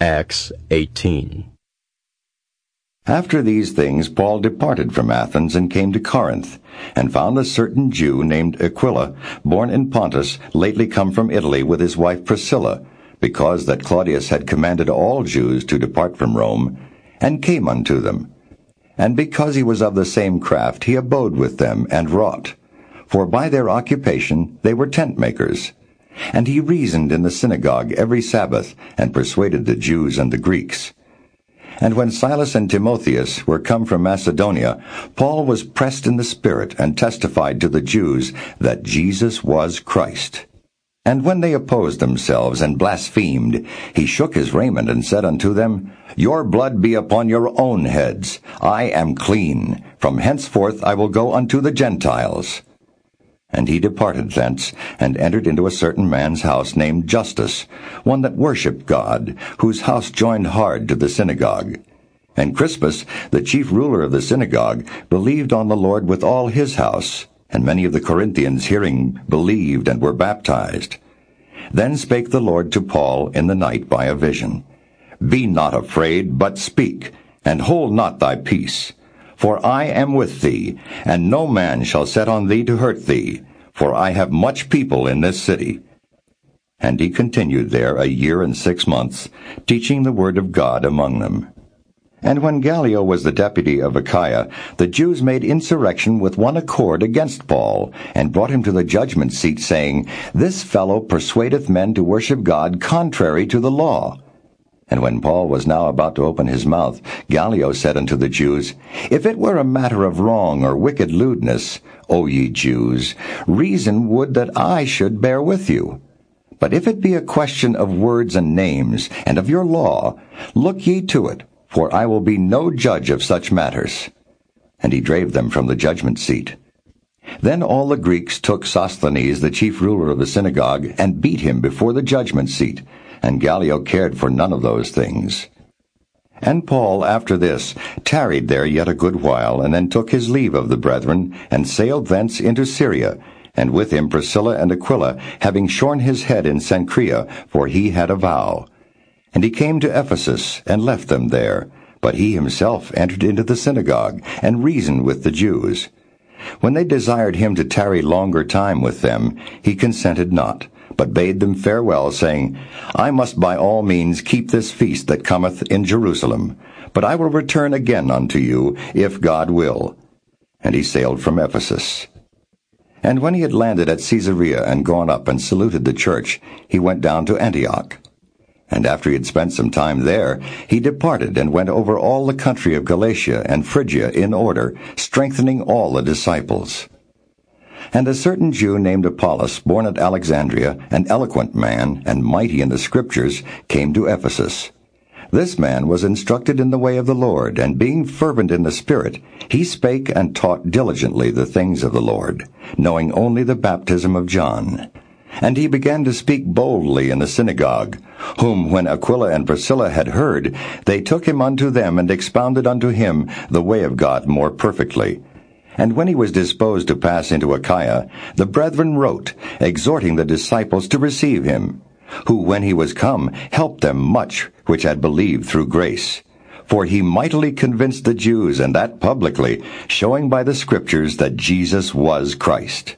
Acts 18. After these things Paul departed from Athens and came to Corinth, and found a certain Jew named Aquila, born in Pontus, lately come from Italy with his wife Priscilla, because that Claudius had commanded all Jews to depart from Rome, and came unto them. And because he was of the same craft, he abode with them and wrought. For by their occupation they were tent makers. And he reasoned in the synagogue every Sabbath, and persuaded the Jews and the Greeks. And when Silas and Timotheus were come from Macedonia, Paul was pressed in the Spirit, and testified to the Jews that Jesus was Christ. And when they opposed themselves and blasphemed, he shook his raiment and said unto them, Your blood be upon your own heads. I am clean. From henceforth I will go unto the Gentiles. And he departed thence, and entered into a certain man's house named Justus, one that worshipped God, whose house joined hard to the synagogue. And Crispus, the chief ruler of the synagogue, believed on the Lord with all his house, and many of the Corinthians hearing believed and were baptized. Then spake the Lord to Paul in the night by a vision, Be not afraid, but speak, and hold not thy peace for I am with thee, and no man shall set on thee to hurt thee, for I have much people in this city. And he continued there a year and six months, teaching the word of God among them. And when Gallio was the deputy of Achaia, the Jews made insurrection with one accord against Paul, and brought him to the judgment seat, saying, This fellow persuadeth men to worship God contrary to the law. And when Paul was now about to open his mouth, Gallio said unto the Jews, If it were a matter of wrong or wicked lewdness, O ye Jews, reason would that I should bear with you. But if it be a question of words and names, and of your law, look ye to it, for I will be no judge of such matters. And he drave them from the judgment seat. Then all the Greeks took Sosthenes, the chief ruler of the synagogue, and beat him before the judgment seat, and Gallio cared for none of those things. And Paul, after this, tarried there yet a good while, and then took his leave of the brethren, and sailed thence into Syria, and with him Priscilla and Aquila, having shorn his head in Cenchrea, for he had a vow. And he came to Ephesus, and left them there. But he himself entered into the synagogue, and reasoned with the Jews. When they desired him to tarry longer time with them, he consented not but bade them farewell, saying, I must by all means keep this feast that cometh in Jerusalem, but I will return again unto you, if God will. And he sailed from Ephesus. And when he had landed at Caesarea and gone up and saluted the church, he went down to Antioch. And after he had spent some time there, he departed and went over all the country of Galatia and Phrygia in order, strengthening all the disciples. And a certain Jew named Apollos, born at Alexandria, an eloquent man, and mighty in the Scriptures, came to Ephesus. This man was instructed in the way of the Lord, and being fervent in the Spirit, he spake and taught diligently the things of the Lord, knowing only the baptism of John. And he began to speak boldly in the synagogue, whom when Aquila and Priscilla had heard, they took him unto them and expounded unto him the way of God more perfectly. And when he was disposed to pass into Achaia, the brethren wrote, exhorting the disciples to receive him, who, when he was come, helped them much which had believed through grace. For he mightily convinced the Jews, and that publicly, showing by the Scriptures that Jesus was Christ.